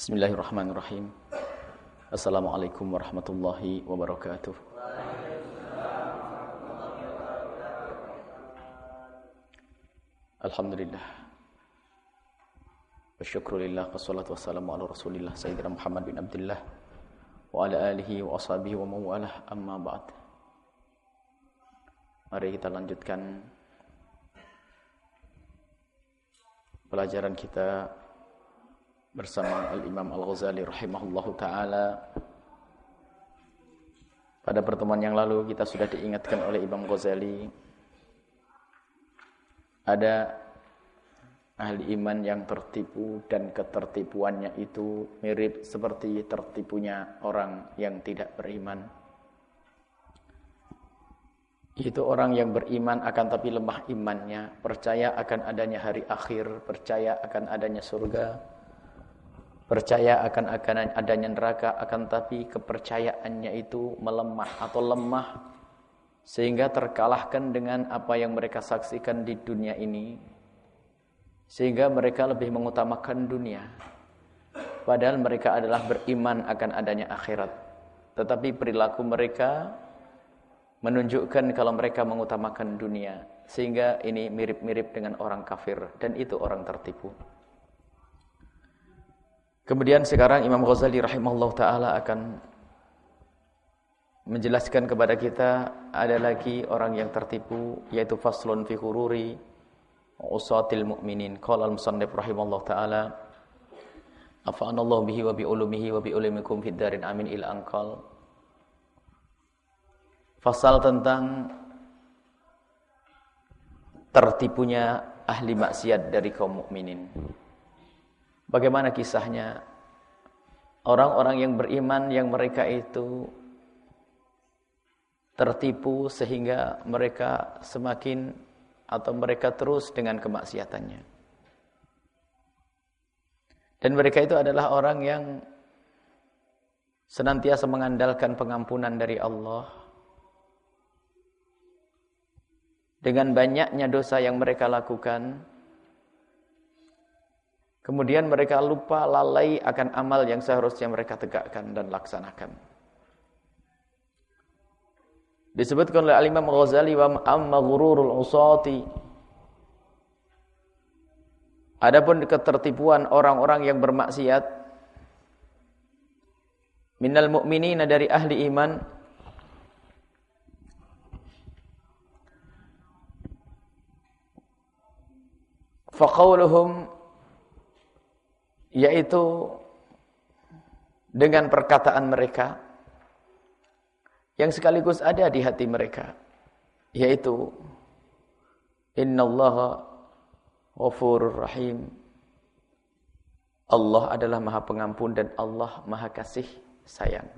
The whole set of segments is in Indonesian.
Bismillahirrahmanirrahim. Assalamualaikum warahmatullahi wabarakatuh. Alhamdulillah. Wasyukrulillah wassalatu wassalamu ala Rasulillah Sayyidina Muhammad bin Abdullah wa ala alihi wa ashabihi wa mawalah amma ba'd. Mari kita lanjutkan pelajaran kita bersama Al-Imam Al-Ghazali rahimahullahu taala. Pada pertemuan yang lalu kita sudah diingatkan oleh Imam Ghazali ada ahli iman yang tertipu dan ketertipuannya itu mirip seperti tertipunya orang yang tidak beriman. Itu orang yang beriman akan tapi lemah imannya, percaya akan adanya hari akhir, percaya akan adanya surga, percaya akan akan adanya neraka akan tapi kepercayaannya itu melemah atau lemah sehingga terkalahkan dengan apa yang mereka saksikan di dunia ini sehingga mereka lebih mengutamakan dunia. Padahal mereka adalah beriman akan adanya akhirat. Tetapi perilaku mereka menunjukkan kalau mereka mengutamakan dunia sehingga ini mirip-mirip dengan orang kafir dan itu orang tertipu Kemudian sekarang Imam Ghazali rahimahullah taala akan menjelaskan kepada kita ada lagi orang yang tertipu yaitu faslun fi hururi usatil mu'minin. Qala al-musannif rahimahullah taala afa'anallahu bihi wa bi ulumihi wa bi ulumikum fid darin amin ila anqal. Fasal tentang tertipunya ahli maksiat dari kaum mukminin. Bagaimana kisahnya orang-orang yang beriman yang mereka itu tertipu sehingga mereka semakin atau mereka terus dengan kemaksiatannya. Dan mereka itu adalah orang yang senantiasa mengandalkan pengampunan dari Allah. Dengan banyaknya dosa yang mereka lakukan, Kemudian mereka lupa lalai akan amal yang seharusnya mereka tegakkan dan laksanakan. Disebutkan oleh Al-Imam Ghazali wa amma ghururul usati. Adapun ketertipuan orang-orang yang bermaksiat minal mu'minina dari ahli iman faqauluhum yaitu dengan perkataan mereka yang sekaligus ada di hati mereka yaitu innallaha ghafurur rahim. Allah adalah Maha Pengampun dan Allah Maha Kasih Sayang.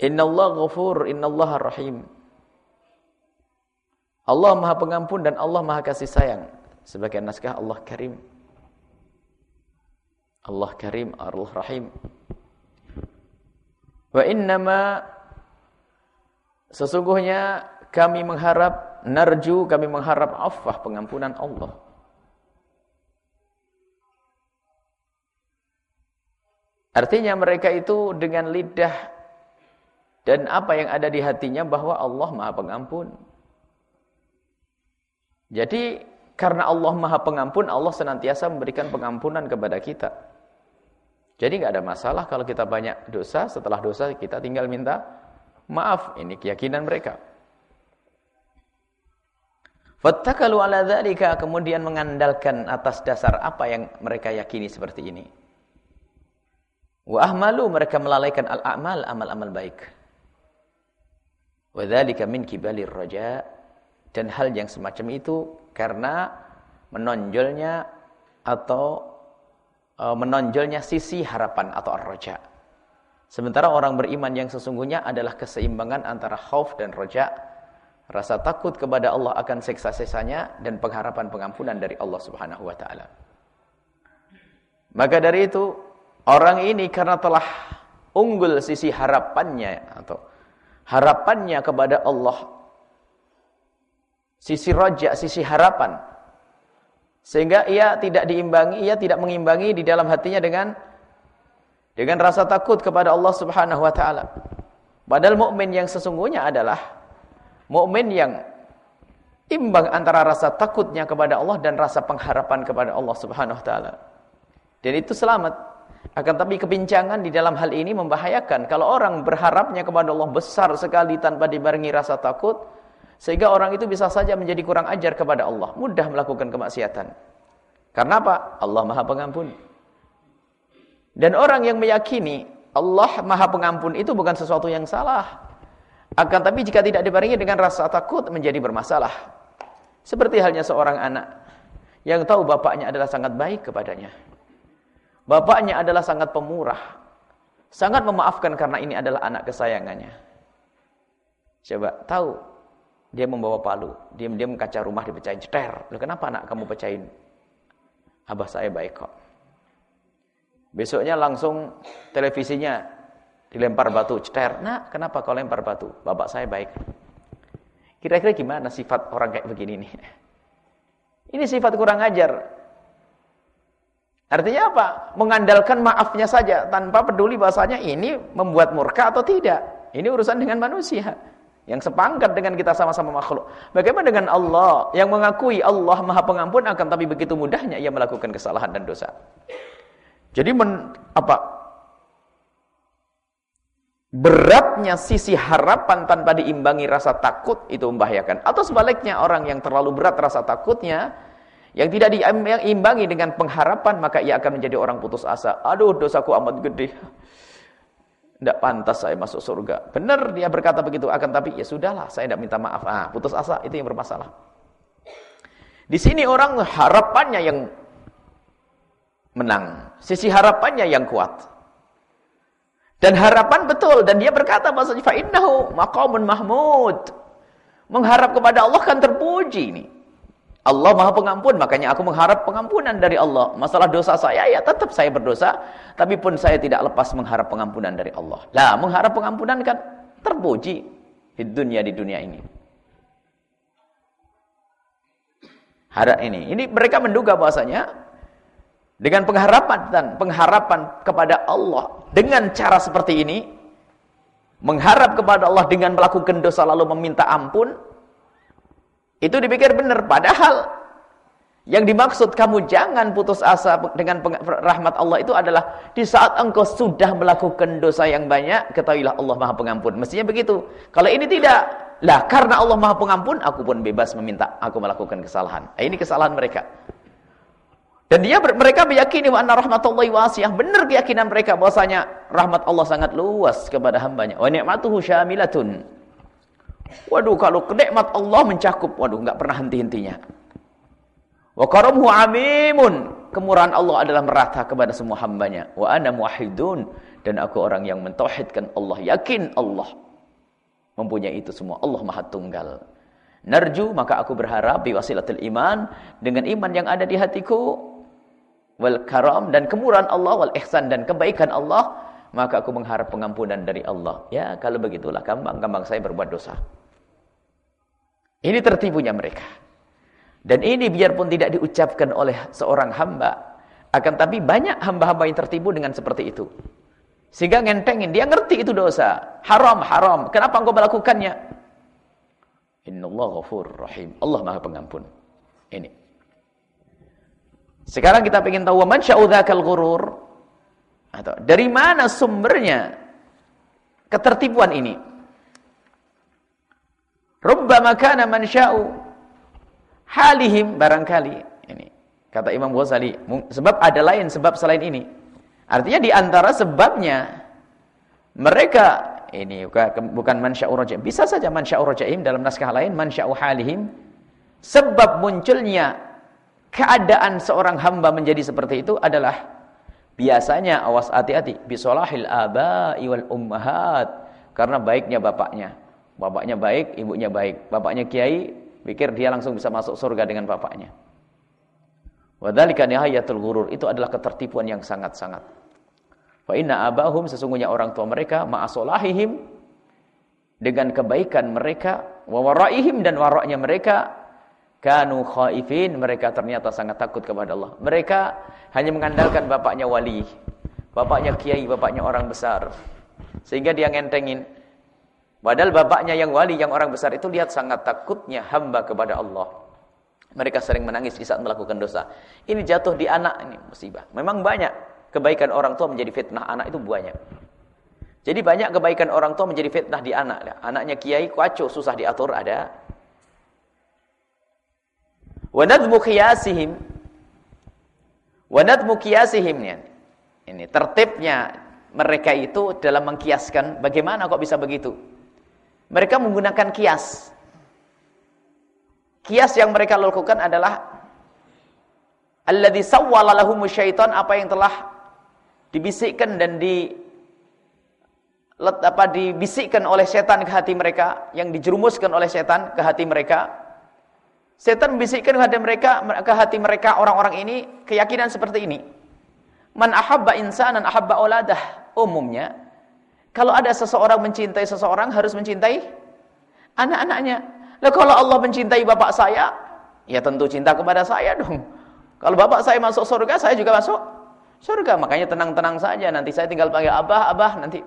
Innallaha ghafur innallaha rahim Allah Maha Pengampun dan Allah Maha Kasih Sayang. Sebagai naskah Allah Karim. Allah Karim, Allah Rahim. Wa innama sesungguhnya kami mengharap narju, kami mengharap afah pengampunan Allah. Artinya mereka itu dengan lidah dan apa yang ada di hatinya bahwa Allah Maha Pengampun. Jadi karena Allah Maha Pengampun, Allah senantiasa memberikan pengampunan kepada kita. Jadi nggak ada masalah kalau kita banyak dosa, setelah dosa kita tinggal minta maaf. Ini keyakinan mereka. Fattakalu ala dzalika kemudian mengandalkan atas dasar apa yang mereka yakini seperti ini. Wa ahmalu mereka melalaikan al-a'mal amal-amal baik. Wa dzalika min kibalir raja' Dan hal yang semacam itu karena menonjolnya atau e, menonjolnya sisi harapan atau ar-raja. Sementara orang beriman yang sesungguhnya adalah keseimbangan antara khauf dan roja, rasa takut kepada Allah akan siksa-siksanya dan pengharapan pengampunan dari Allah Subhanahu wa taala. Maka dari itu, orang ini karena telah unggul sisi harapannya atau harapannya kepada Allah Sisi roja, sisi harapan. Sehingga ia tidak diimbangi, ia tidak mengimbangi di dalam hatinya dengan dengan rasa takut kepada Allah Subhanahu wa taala. Padahal mukmin yang sesungguhnya adalah mukmin yang imbang antara rasa takutnya kepada Allah dan rasa pengharapan kepada Allah Subhanahu wa taala. Dan itu selamat. Akan tapi kebincangan di dalam hal ini membahayakan. Kalau orang berharapnya kepada Allah besar sekali tanpa dibarengi rasa takut, sehingga orang itu bisa saja menjadi kurang ajar kepada Allah. Mudah melakukan kemaksiatan. Karena apa? Allah maha pengampun. Dan orang yang meyakini Allah maha pengampun itu bukan sesuatu yang salah. Akan tapi jika tidak dibarengi dengan rasa takut menjadi bermasalah. Seperti halnya seorang anak yang tahu bapaknya adalah sangat baik kepadanya. Bapaknya adalah sangat pemurah. Sangat memaafkan karena ini adalah anak kesayangannya. Coba tahu dia membawa palu, diam-diam kaca rumah dipecahin, ceter. Loh, kenapa anak kamu pecahin? Abah saya baik kok. Besoknya langsung televisinya dilempar batu, ceter. Nah, kenapa kau lempar batu? Bapak saya baik. Kira-kira gimana sifat orang kayak begini nih? Ini sifat kurang ajar. Artinya apa? Mengandalkan maafnya saja tanpa peduli bahasanya ini membuat murka atau tidak. Ini urusan dengan manusia yang sepangkat dengan kita sama-sama makhluk. Bagaimana dengan Allah yang mengakui Allah Maha Pengampun akan tapi begitu mudahnya ia melakukan kesalahan dan dosa. Jadi men, apa? Beratnya sisi harapan tanpa diimbangi rasa takut itu membahayakan. Atau sebaliknya orang yang terlalu berat rasa takutnya yang tidak diimbangi dengan pengharapan maka ia akan menjadi orang putus asa. Aduh dosaku amat gede. Tidak pantas saya masuk surga. Benar dia berkata begitu. Akan tapi ya sudahlah saya tidak minta maaf. Ah, putus asa itu yang bermasalah. Di sini orang harapannya yang menang. Sisi harapannya yang kuat. Dan harapan betul. Dan dia berkata maksudnya fa'innahu maqamun mahmud. Mengharap kepada Allah kan terpuji ini. Allah maha pengampun, makanya aku mengharap pengampunan dari Allah. Masalah dosa saya, ya tetap saya berdosa. Tapi pun saya tidak lepas mengharap pengampunan dari Allah. Lah, mengharap pengampunan kan terpuji di dunia di dunia ini. Harap ini. Ini mereka menduga bahasanya dengan pengharapan dan pengharapan kepada Allah dengan cara seperti ini mengharap kepada Allah dengan melakukan dosa lalu meminta ampun itu dipikir benar. Padahal yang dimaksud kamu jangan putus asa dengan rahmat Allah itu adalah di saat engkau sudah melakukan dosa yang banyak, ketahuilah Allah Maha Pengampun. Mestinya begitu. Kalau ini tidak, lah karena Allah Maha Pengampun, aku pun bebas meminta aku melakukan kesalahan. Nah, ini kesalahan mereka. Dan dia mereka meyakini wa anna rahmatullahi wasi'ah. Benar keyakinan mereka bahwasanya rahmat Allah sangat luas kepada hambanya. Wa ni'matuhu syamilatun. Waduh, kalau kenikmat Allah mencakup, waduh, enggak pernah henti-hentinya. Wa karamhu amimun. Kemurahan Allah adalah merata kepada semua hambanya. Wa ana muahidun. Dan aku orang yang mentauhidkan Allah. Yakin Allah mempunyai itu semua. Allah maha tunggal. Narju, maka aku berharap biwasilatul iman. Dengan iman yang ada di hatiku. Wal karam dan kemurahan Allah. Wal ihsan dan kebaikan Allah. Maka aku mengharap pengampunan dari Allah. Ya, kalau begitulah. Gampang-gampang saya berbuat dosa. Ini tertipunya mereka. Dan ini biarpun tidak diucapkan oleh seorang hamba, akan tapi banyak hamba-hamba yang tertipu dengan seperti itu. Sehingga ngentengin, dia ngerti itu dosa. Haram, haram. Kenapa engkau melakukannya? Innallah ghafur rahim. Allah maha pengampun. Ini. Sekarang kita ingin tahu, man sya'udhakal ghurur? Atau dari mana sumbernya ketertipuan ini? Rubbama kana man sya'u halihim barangkali ini kata Imam Ghazali sebab ada lain sebab selain ini. Artinya di antara sebabnya mereka ini bukan man sya'u raja'im. Bisa saja man sya'u raja'im dalam naskah lain man sya'u halihim sebab munculnya keadaan seorang hamba menjadi seperti itu adalah biasanya awas hati-hati bisolahil aba'i wal ummahat karena baiknya bapaknya Bapaknya baik, ibunya baik. Bapaknya kiai, pikir dia langsung bisa masuk surga dengan bapaknya. Wadhalika nihayatul ghurur. Itu adalah ketertipuan yang sangat-sangat. Fa inna abahum sesungguhnya orang tua mereka ma'asolahihim dengan kebaikan mereka wa waraihim dan waraknya mereka Kanu khaifin, mereka ternyata sangat takut kepada Allah. Mereka hanya mengandalkan bapaknya wali, bapaknya kiai, bapaknya orang besar. Sehingga dia ngentengin. Padahal bapaknya yang wali, yang orang besar itu lihat sangat takutnya hamba kepada Allah. Mereka sering menangis di saat melakukan dosa. Ini jatuh di anak ini musibah. Memang banyak kebaikan orang tua menjadi fitnah anak itu banyak. Jadi banyak kebaikan orang tua menjadi fitnah di anak. Anaknya kiai kacau susah diatur ada. Wa nadmu qiyasihim wa nadmu qiyasihim ini tertibnya mereka itu dalam mengkiaskan bagaimana kok bisa begitu mereka menggunakan kias kias yang mereka lakukan adalah alladzi sawwala lahumu syaitan apa yang telah dibisikkan dan di apa dibisikkan oleh setan ke hati mereka yang dijerumuskan oleh setan ke hati mereka Setan membisikkan kepada mereka ke hati mereka orang-orang ini keyakinan seperti ini. Man ahabba insanan ahabba auladah. Umumnya kalau ada seseorang mencintai seseorang harus mencintai anak-anaknya. Lah kalau Allah mencintai bapak saya, ya tentu cinta kepada saya dong. Kalau bapak saya masuk surga, saya juga masuk surga. Makanya tenang-tenang saja. Nanti saya tinggal panggil abah, abah nanti.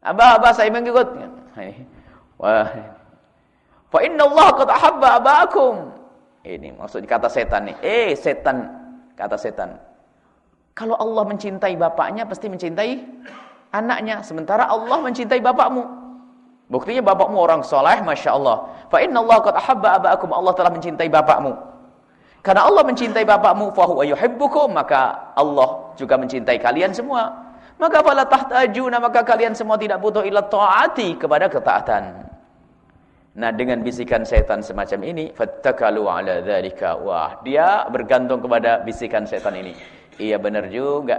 Abah, abah saya mengikut. Wah, Fa inna Allah qad ahabba abakum. Ini maksud kata setan nih. Eh, setan kata setan. Kalau Allah mencintai bapaknya pasti mencintai anaknya. Sementara Allah mencintai bapakmu. Buktinya bapakmu orang soleh, Masya Allah. Fa inna Allah qad ahabba abakum. Allah telah mencintai bapakmu. Karena Allah mencintai bapakmu, fahuwa yuhibbukum. Maka Allah juga mencintai kalian semua. Maka fala tahtajuna, maka kalian semua tidak butuh ila ta'ati kepada ketaatan. Nah dengan bisikan setan semacam ini, fattakalu ala dzalika. Wah, dia bergantung kepada bisikan setan ini. Iya benar juga.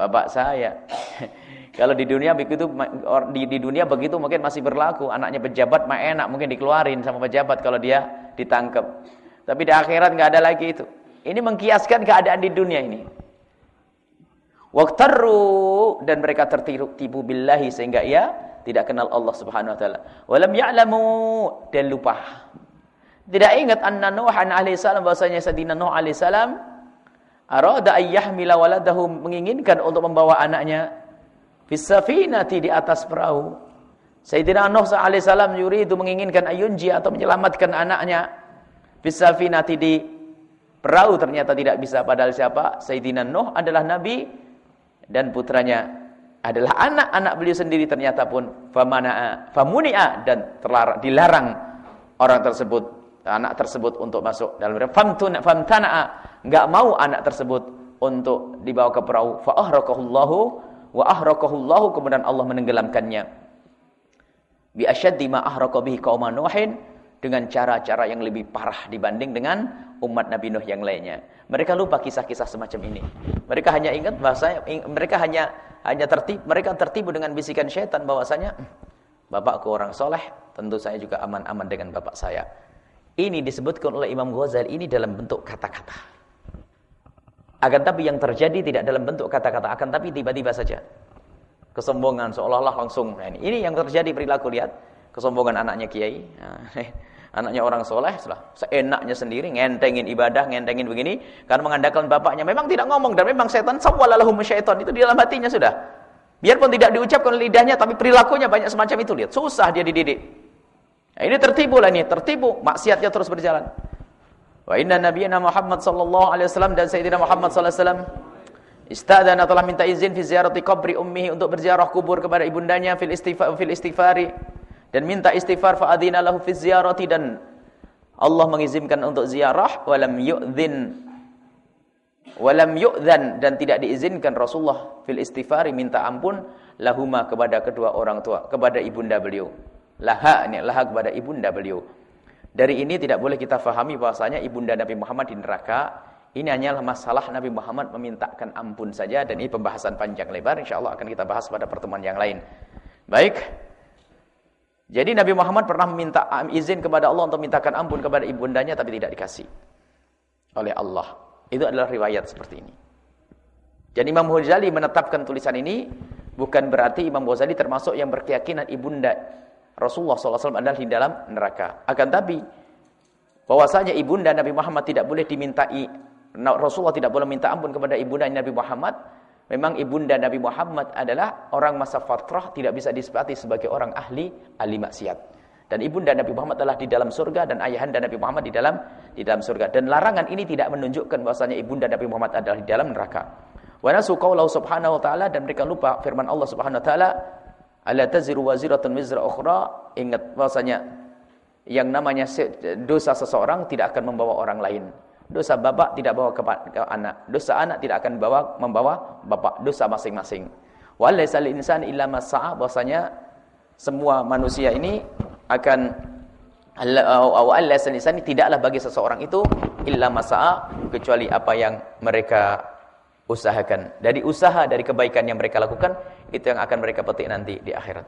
Bapak saya. Kalau di dunia begitu di, di dunia begitu mungkin masih berlaku. Anaknya pejabat mah enak mungkin dikeluarin sama pejabat kalau dia ditangkap. Tapi di akhirat nggak ada lagi itu. Ini mengkiaskan keadaan di dunia ini. Waktaru dan mereka tertipu tipu billahi sehingga ia tidak kenal Allah Subhanahu wa taala. Walam ya'lamu dan lupa. Tidak ingat anna Nuh alaihi salam bahwasanya Sayyidina Nuh alaihi salam arada ayyahmila waladahu menginginkan untuk membawa anaknya fis safinati di atas perahu. Sayyidina Nuh alaihi salam yuridu menginginkan ayunji atau menyelamatkan anaknya fis safinati di perahu ternyata tidak bisa padahal siapa? Sayyidina Nuh adalah nabi dan putranya adalah anak-anak beliau sendiri ternyata pun famana'a famuni'a dan terlarang dilarang orang tersebut anak tersebut untuk masuk dalam famtuna famtana'a enggak mau anak tersebut untuk dibawa ke perahu fa ahraqahullahu wa ahraqahullahu kemudian Allah menenggelamkannya bi asyaddi ma ahraqa bihi qaum nuhin dengan cara-cara yang lebih parah dibanding dengan umat Nabi Nuh yang lainnya. Mereka lupa kisah-kisah semacam ini. Mereka hanya ingat bahasa mereka hanya hanya tertib, mereka tertipu dengan bisikan syaitan bahwasanya bapakku orang soleh, tentu saya juga aman-aman dengan bapak saya. Ini disebutkan oleh Imam Ghazali ini dalam bentuk kata-kata. Akan tapi yang terjadi tidak dalam bentuk kata-kata, akan tapi tiba-tiba saja. Kesombongan seolah-olah langsung. Nah, ini, yang terjadi perilaku lihat. Kesombongan anaknya kiai. Nah, Anaknya orang soleh, seenaknya sendiri, ngentengin ibadah, ngentengin begini, karena mengandalkan bapaknya. Memang tidak ngomong, dan memang setan, sawwalalahum syaitan, itu di dalam hatinya sudah. Biarpun tidak diucapkan lidahnya, tapi perilakunya banyak semacam itu. Lihat, susah dia dididik. Nah, ini tertipu lah ini, tertipu, maksiatnya terus berjalan. Wa inna nabiyana Muhammad sallallahu alaihi wasallam dan Sayyidina Muhammad sallallahu alaihi wasallam istadana telah minta izin fi ziarati qabri ummihi untuk berziarah kubur kepada ibundanya fil istighfar fil istighfari dan minta istighfar. Fa adzina lahu fi ziyarati dan Allah mengizinkan untuk ziarah. Walam yu'dzin walam yu'dzan dan tidak diizinkan Rasulullah fil istighfari minta ampun lahuma kepada kedua orang tua kepada ibunda beliau laha ini laha kepada ibunda beliau dari ini tidak boleh kita fahami bahwasanya ibunda Nabi Muhammad di neraka ini hanyalah masalah Nabi Muhammad memintakan ampun saja dan ini pembahasan panjang lebar insyaallah akan kita bahas pada pertemuan yang lain baik jadi Nabi Muhammad pernah meminta izin kepada Allah untuk mintakan ampun kepada ibundanya tapi tidak dikasih oleh Allah. Itu adalah riwayat seperti ini. Dan Imam Ghazali menetapkan tulisan ini bukan berarti Imam Ghazali termasuk yang berkeyakinan ibunda Rasulullah SAW adalah di dalam neraka. Akan tapi bahwasanya ibunda Nabi Muhammad tidak boleh dimintai Rasulullah tidak boleh minta ampun kepada ibunda Nabi Muhammad. Memang ibunda Nabi Muhammad adalah orang masa fatrah tidak bisa disebati sebagai orang ahli ahli maksiat. Dan ibunda Nabi Muhammad adalah di dalam surga dan ayahanda Nabi Muhammad di dalam di dalam surga. Dan larangan ini tidak menunjukkan bahwasanya ibunda Nabi Muhammad adalah di dalam neraka. Wa nasu qaulahu subhanahu ta'ala dan mereka lupa firman Allah Subhanahu wa taala, "Alla taziru waziratun wizra ukhra." Ingat bahwasanya yang namanya dosa seseorang tidak akan membawa orang lain. Dosa bapak tidak bawa ke, anak. Dosa anak tidak akan bawa membawa bapak. Dosa masing-masing. Walaysa lil insan illa masa'a bahwasanya semua manusia ini akan Allah insan tidaklah bagi seseorang itu illa masa'a kecuali apa yang mereka usahakan. Dari usaha dari kebaikan yang mereka lakukan itu yang akan mereka petik nanti di akhirat.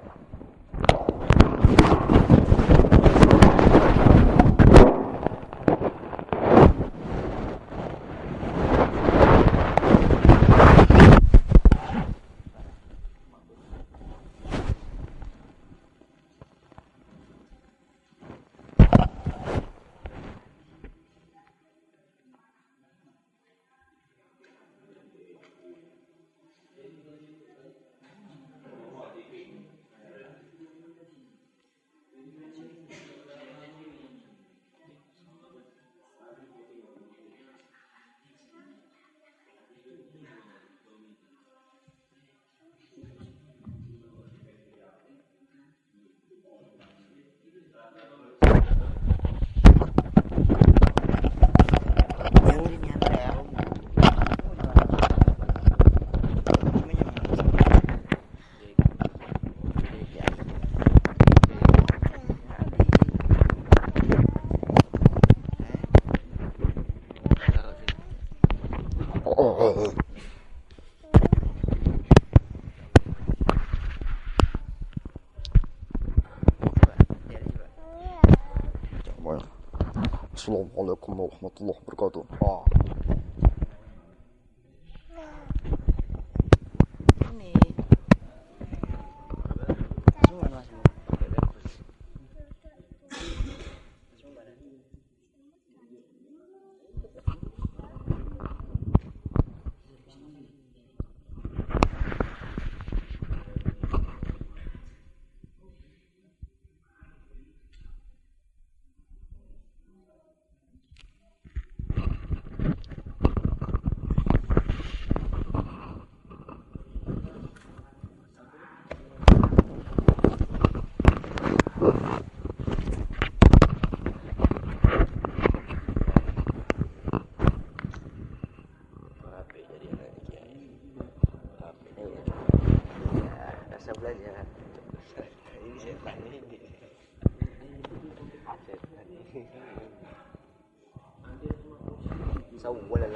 Assalamualaikum warahmatullahi wabarakatuh. Oh. langsung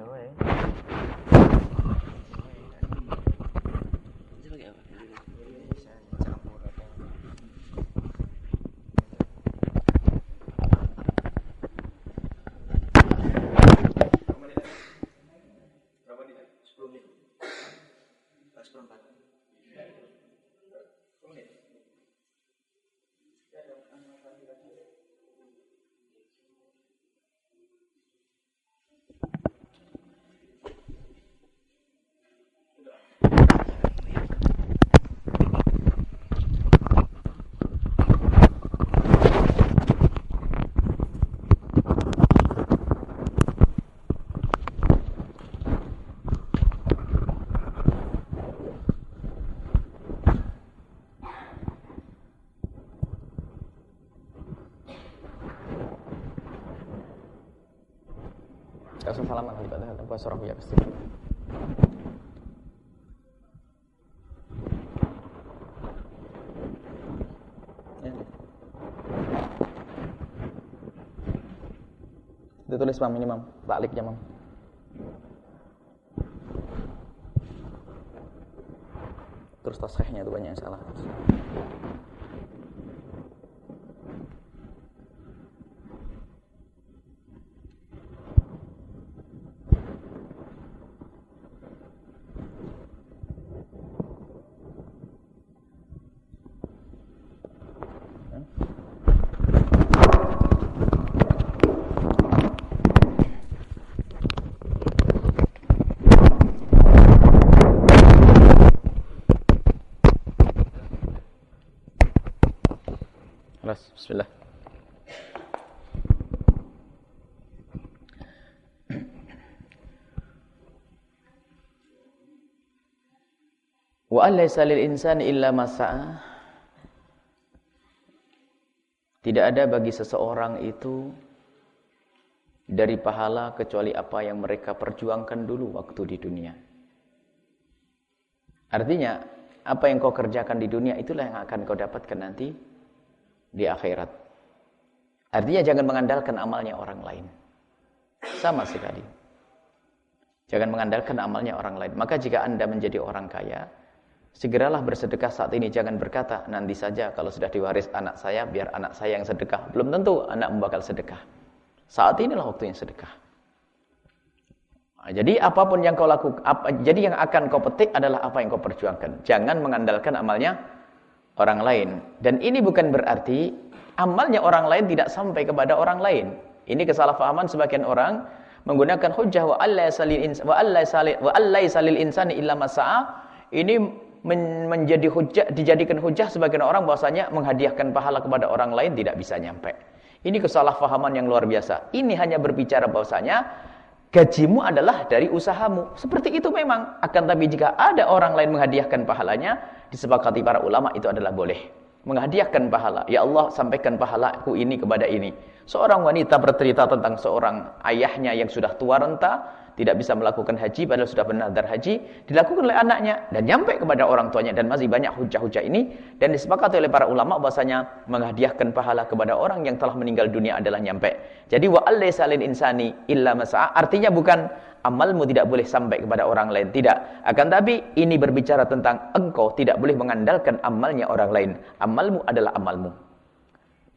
away. وبصره يبصر ya, ditulis mam ini mam. Takliknya mam. Terus tasrihnya itu banyak yang salah. Bismillah. Wa alaysa lil insani illa Tidak ada bagi seseorang itu dari pahala kecuali apa yang mereka perjuangkan dulu waktu di dunia. Artinya, apa yang kau kerjakan di dunia itulah yang akan kau dapatkan nanti di akhirat. Artinya jangan mengandalkan amalnya orang lain. Sama sekali. Jangan mengandalkan amalnya orang lain. Maka jika anda menjadi orang kaya, segeralah bersedekah saat ini. Jangan berkata, nanti saja kalau sudah diwaris anak saya, biar anak saya yang sedekah. Belum tentu anak bakal sedekah. Saat inilah waktu yang sedekah. Nah, jadi apa pun yang kau lakukan, jadi yang akan kau petik adalah apa yang kau perjuangkan. Jangan mengandalkan amalnya orang lain. Dan ini bukan berarti amalnya orang lain tidak sampai kepada orang lain. Ini kesalahpahaman sebagian orang menggunakan hujjah wa alla salil wa alla salil wa alla salil insani illa masa'a. Ini men menjadi hujjah dijadikan hujjah sebagian orang bahwasanya menghadiahkan pahala kepada orang lain tidak bisa nyampe. Ini kesalahpahaman yang luar biasa. Ini hanya berbicara bahwasanya gajimu adalah dari usahamu. Seperti itu memang. Akan tapi jika ada orang lain menghadiahkan pahalanya, disepakati para ulama itu adalah boleh. Menghadiahkan pahala. Ya Allah, sampaikan pahalaku ini kepada ini. Seorang wanita bercerita tentang seorang ayahnya yang sudah tua renta, tidak bisa melakukan haji padahal sudah bernadar haji dilakukan oleh anaknya dan nyampe kepada orang tuanya. Dan masih banyak hujah-hujah ini. Dan disepakati oleh para ulama bahasanya menghadiahkan pahala kepada orang yang telah meninggal dunia adalah nyampe. Jadi wa salin insani illa masa'a. Artinya bukan amalmu tidak boleh sampai kepada orang lain. Tidak. Akan tapi ini berbicara tentang engkau tidak boleh mengandalkan amalnya orang lain. Amalmu adalah amalmu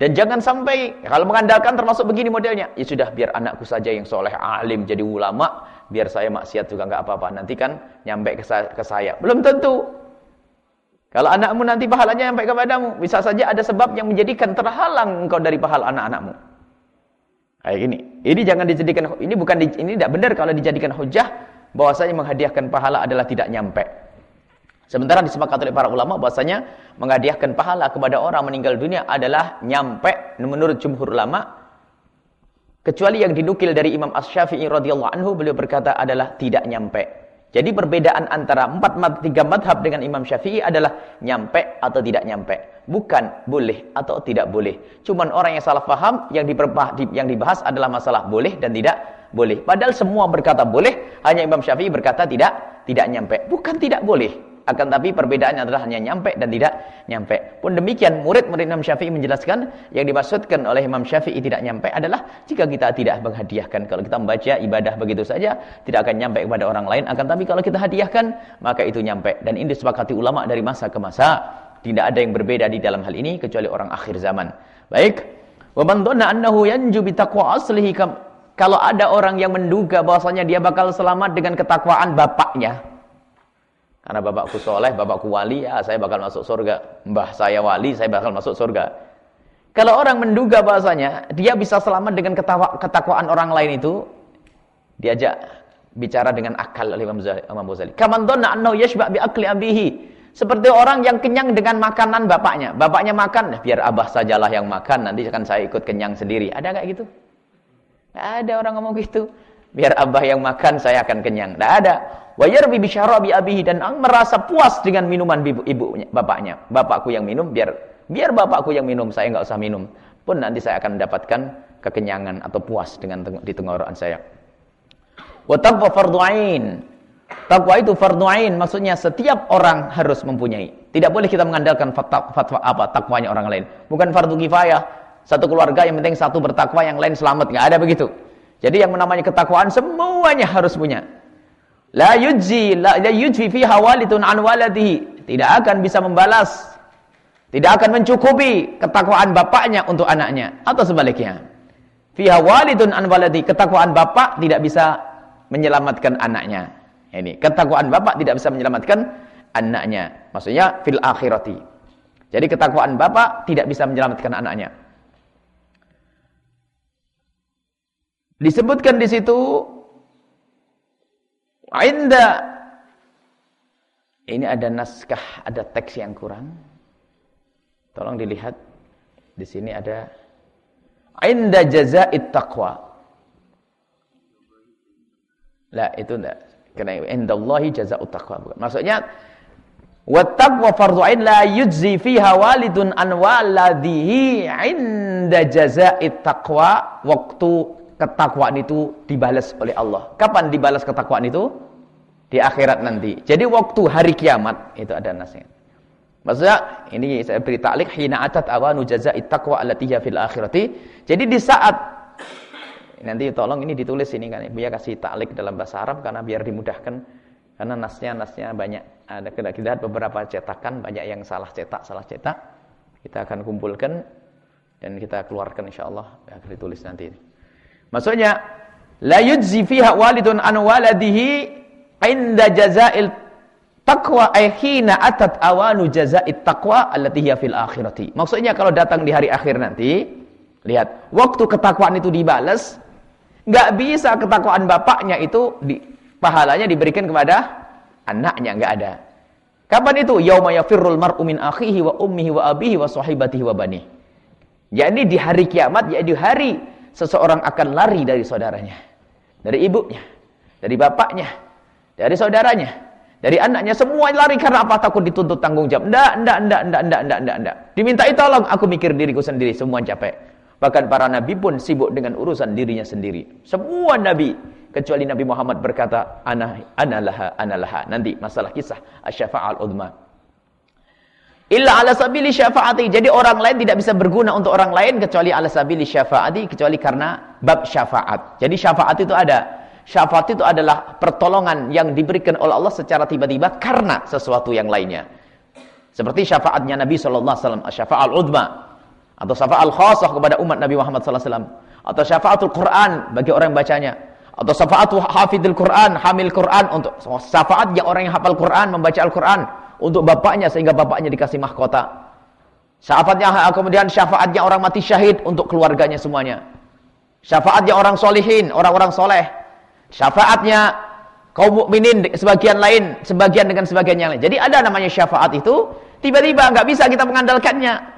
dan jangan sampai kalau mengandalkan termasuk begini modelnya. Ya sudah biar anakku saja yang soleh alim jadi ulama. Biar saya maksiat juga nggak apa-apa. Nanti kan nyampe ke saya, ke saya. Belum tentu. Kalau anakmu nanti pahalanya nyampe kepadamu. Bisa saja ada sebab yang menjadikan terhalang engkau dari pahala anak-anakmu. Kayak gini. Ini jangan dijadikan, ini bukan, ini tidak benar kalau dijadikan hujah. bahwasanya menghadiahkan pahala adalah tidak nyampe. Sementara disepakati oleh para ulama bahwasanya menghadiahkan pahala kepada orang meninggal dunia adalah nyampe menurut jumhur ulama kecuali yang dinukil dari Imam Asy-Syafi'i radhiyallahu anhu beliau berkata adalah tidak nyampe. Jadi perbedaan antara empat tiga madhab dengan Imam Syafi'i adalah nyampe atau tidak nyampe. Bukan boleh atau tidak boleh. Cuman orang yang salah paham yang, yang dibahas adalah masalah boleh dan tidak boleh. Padahal semua berkata boleh, hanya Imam Syafi'i berkata tidak tidak nyampe. Bukan tidak boleh. Akan tapi perbedaannya adalah hanya nyampe dan tidak nyampe. Pun demikian murid-murid Imam Syafi'i menjelaskan yang dimaksudkan oleh Imam Syafi'i tidak nyampe adalah jika kita tidak menghadiahkan. Kalau kita membaca ibadah begitu saja tidak akan nyampe kepada orang lain. Akan tapi kalau kita hadiahkan maka itu nyampe. Dan ini disepakati ulama dari masa ke masa. Tidak ada yang berbeda di dalam hal ini kecuali orang akhir zaman. Baik. Wa man dhanna annahu yanju bi taqwa kalau ada orang yang menduga bahwasanya dia bakal selamat dengan ketakwaan bapaknya, karena bapakku soleh, bapakku wali, ya saya bakal masuk surga. Mbah saya wali, saya bakal masuk surga. Kalau orang menduga bahasanya, dia bisa selamat dengan ketakwaan orang lain itu, diajak bicara dengan akal oleh Imam Ghazali. Kaman dhanna annahu yashba' bi akli abihi. Seperti orang yang kenyang dengan makanan bapaknya. Bapaknya makan, biar abah sajalah yang makan, nanti akan saya ikut kenyang sendiri. Ada enggak gitu? Enggak ada orang ngomong gitu. Biar abah yang makan, saya akan kenyang. Tidak ada. Wa yarbi bi syarabi abihi dan merasa puas dengan minuman ibu, ibunya, bapaknya. Bapakku yang minum, biar biar bapakku yang minum, saya nggak usah minum. Pun nanti saya akan mendapatkan kekenyangan atau puas dengan di tenggorokan saya. Wa taqwa fardhu ain. Takwa itu fardhu ain, maksudnya setiap orang harus mempunyai. Tidak boleh kita mengandalkan fatwa, fatwa apa takwanya orang lain. Bukan fardu kifayah. Satu keluarga yang penting satu bertakwa, yang lain selamat. Enggak ada begitu. Jadi yang namanya ketakwaan semuanya harus punya. La yujzi la, la yujfi fiha walidun an waladihi. Tidak akan bisa membalas tidak akan mencukupi ketakwaan bapaknya untuk anaknya atau sebaliknya. Fiha walidun an waladi, ketakwaan bapak tidak bisa menyelamatkan anaknya. Ini ketakwaan bapak tidak bisa menyelamatkan anaknya. Maksudnya fil akhirati. Jadi ketakwaan bapak tidak bisa menyelamatkan anaknya. Disebutkan di situ inda ini ada naskah, ada teks yang kurang. Tolong dilihat di sini ada inda jaza'it taqwa. Lah itu enggak. Karena indallahi jazaa'ut taqwa. Maksudnya wattaqwa fardhu ain la yujzi fiha walidun an waladihi inda jaza'it taqwa waktu ketakwaan itu dibalas oleh Allah. Kapan dibalas ketakwaan itu? Di akhirat nanti. Jadi waktu hari kiamat itu ada nasihat. Maksudnya ini saya beri taklik hina atat awanu jaza'it taqwa allati fil akhirati. Jadi di saat nanti tolong ini ditulis ini kan biar kasih taklik dalam bahasa Arab karena biar dimudahkan karena nasnya nasnya banyak ada kita beberapa cetakan banyak yang salah cetak salah cetak kita akan kumpulkan dan kita keluarkan insyaallah ya ditulis nanti maksudnya la yujzi fiha walidun an waladihi inda jazail Takwa ayhina atat awanu jaza'it taqwa allati hiya fil akhirati. Maksudnya kalau datang di hari akhir nanti, lihat, waktu ketakwaan itu dibalas, enggak bisa ketakwaan bapaknya itu di, pahalanya diberikan kepada anaknya, enggak ada. Kapan itu? Yauma yafirrul mar'u min akhihi wa ummihi wa abihi wa sahibatihi wa bani. Jadi di hari kiamat, jadi di hari seseorang akan lari dari saudaranya, dari ibunya, dari bapaknya, dari saudaranya. Dari anaknya semua lari karena apa? Takut dituntut tanggung jawab. Enggak, enggak, enggak, enggak, enggak, enggak, enggak, enggak. Dimintai tolong, aku mikir diriku sendiri, semua capek. Bahkan para nabi pun sibuk dengan urusan dirinya sendiri. Semua nabi kecuali Nabi Muhammad berkata, ana analah, analah. Nanti masalah kisah asy-syafa'al udma. Illa ala sabili syafaati. Jadi orang lain tidak bisa berguna untuk orang lain kecuali ala sabili syafaati kecuali karena bab syafaat. Jadi syafaat itu ada Syafaat itu adalah pertolongan yang diberikan oleh Allah secara tiba-tiba karena sesuatu yang lainnya. Seperti syafaatnya Nabi SAW, syafaat al-udma. Atau syafaat al-khasah kepada umat Nabi Muhammad SAW. Atau syafaatul Quran bagi orang yang bacanya. Atau syafaat hafidul Quran, hamil Quran. untuk Syafaat yang orang yang hafal Quran, membaca Al-Quran. Untuk bapaknya sehingga bapaknya dikasih mahkota. Syafaatnya kemudian syafaatnya orang mati syahid untuk keluarganya semuanya. Syafaatnya orang solihin, orang-orang soleh syafaatnya kaum mukminin sebagian lain, sebagian dengan sebagian yang lain. Jadi ada namanya syafaat itu, tiba-tiba nggak bisa kita mengandalkannya.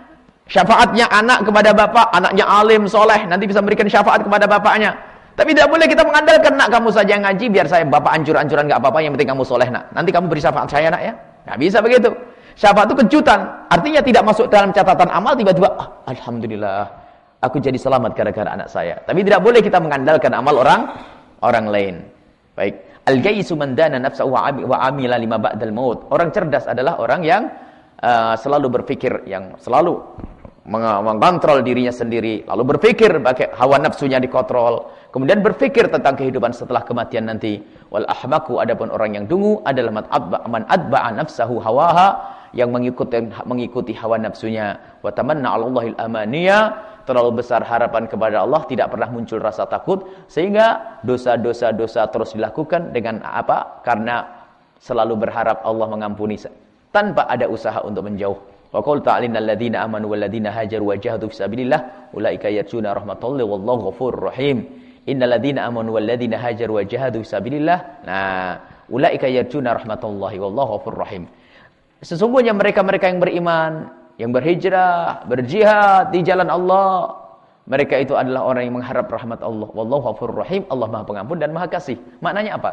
Syafaatnya anak kepada bapak, anaknya alim, soleh, nanti bisa memberikan syafaat kepada bapaknya. Tapi tidak boleh kita mengandalkan, nak kamu saja ngaji, biar saya bapak ancur-ancuran nggak apa-apa, yang penting kamu soleh nak. Nanti kamu beri syafaat saya nak ya. Nggak bisa begitu. Syafaat itu kejutan, artinya tidak masuk dalam catatan amal, tiba-tiba, oh, Alhamdulillah, aku jadi selamat gara-gara anak saya. Tapi tidak boleh kita mengandalkan amal orang orang lain. Baik. Al-gaisu man dana nafsahu wa amila lima ba'dal maut. Orang cerdas adalah orang yang uh, selalu berpikir yang selalu mengontrol dirinya sendiri, lalu berpikir pakai hawa nafsunya dikontrol, kemudian berpikir tentang kehidupan setelah kematian nanti. Wal ahmaku adapun orang yang dungu adalah man adba man adba'a nafsahu hawaha yang mengikuti mengikuti hawa nafsunya wa tamanna 'ala Allahil amaniya terlalu besar harapan kepada Allah, tidak pernah muncul rasa takut, sehingga dosa-dosa dosa terus dilakukan dengan apa? Karena selalu berharap Allah mengampuni tanpa ada usaha untuk menjauh. Wa qul ta'alina alladziina amanu wal ladziina hajaru wa jahadu fi sabilillah ulaika yarjuna rahmatallahi wallahu ghafurur rahim. Innal ladziina amanu wal ladziina hajaru wa jahadu fi sabilillah. Nah, ulaika yarjuna rahmatallahi wallahu ghafurur rahim. Sesungguhnya mereka-mereka yang beriman yang berhijrah, berjihad di jalan Allah. Mereka itu adalah orang yang mengharap rahmat Allah. Wallahu ghafurur rahim. Allah Maha Pengampun dan Maha Kasih. Maknanya apa?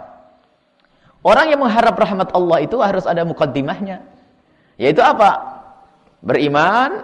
Orang yang mengharap rahmat Allah itu harus ada mukaddimahnya. Yaitu apa? Beriman,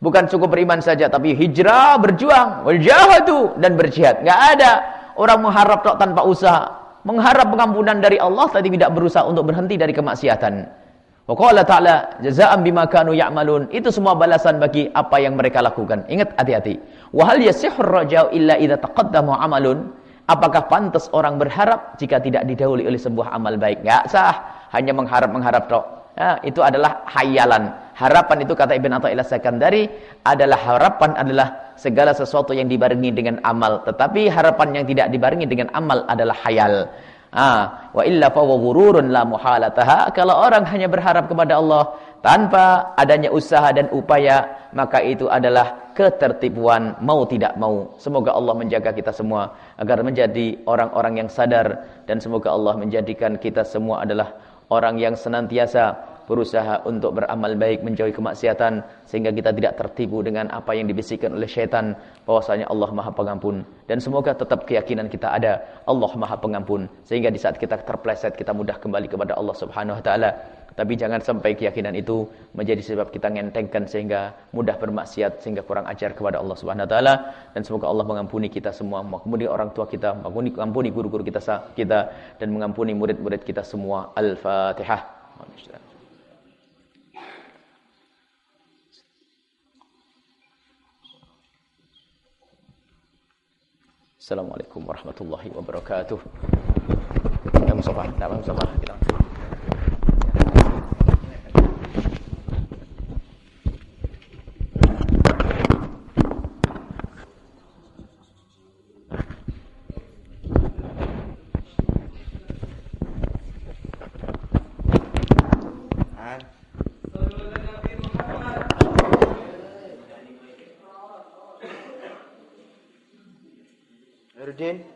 bukan cukup beriman saja tapi hijrah, berjuang, berjihad dan berjihad. Enggak ada orang mengharap tanpa usaha. Mengharap pengampunan dari Allah tapi tidak berusaha untuk berhenti dari kemaksiatan. Wa ta'ala jazaa'an bima kanu ya'malun. Itu semua balasan bagi apa yang mereka lakukan. Ingat hati-hati. Wa hal yasihhur raja'u illa idza taqaddama 'amalun. Apakah pantas orang berharap jika tidak didahului oleh sebuah amal baik? Enggak sah. Hanya mengharap-mengharap tok. Itu adalah hayalan. Harapan itu kata Ibn Atta'illah Sekandari adalah harapan adalah segala sesuatu yang dibarengi dengan amal. Tetapi harapan yang tidak dibarengi dengan amal adalah hayal. Ah, wa illa fa ghururun la muhalataha. Kalau orang hanya berharap kepada Allah tanpa adanya usaha dan upaya, maka itu adalah ketertipuan mau tidak mau. Semoga Allah menjaga kita semua agar menjadi orang-orang yang sadar dan semoga Allah menjadikan kita semua adalah orang yang senantiasa berusaha untuk beramal baik menjauhi kemaksiatan sehingga kita tidak tertipu dengan apa yang dibisikkan oleh syaitan. Bahwasanya Allah Maha Pengampun. Dan semoga tetap keyakinan kita ada. Allah Maha Pengampun. Sehingga di saat kita terpleset kita mudah kembali kepada Allah Subhanahu wa taala. Tapi jangan sampai keyakinan itu menjadi sebab kita ngentengkan sehingga mudah bermaksiat sehingga kurang ajar kepada Allah Subhanahu wa taala. Dan semoga Allah mengampuni kita semua, mengampuni orang tua kita, mengampuni guru-guru kita kita dan mengampuni murid-murid kita semua. Al-Fatihah. Assalamualaikum warahmatullahi wabarakatuh. Ya Mustafa, ya Mustafa. did